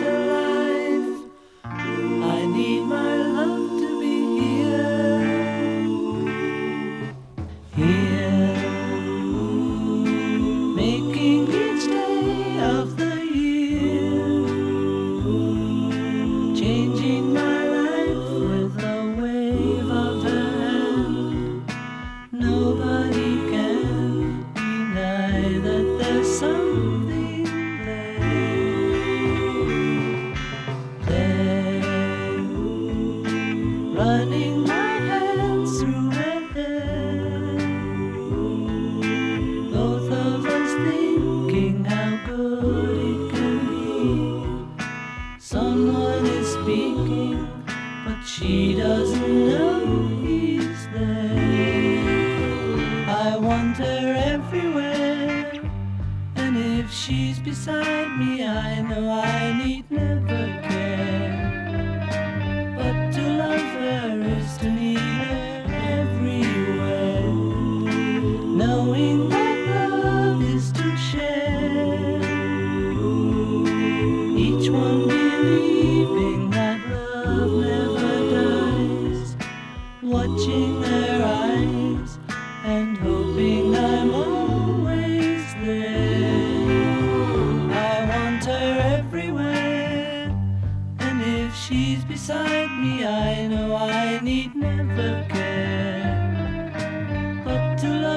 what Running my hands through her hair. Both of us thinking how good it can be. Someone is speaking, but she doesn't know he's there. I want her everywhere, and if she's beside me, I know I need never care. watching their eyes and hoping I'm always there. I want her everywhere, and if she's beside me, I know I need never care. But to love.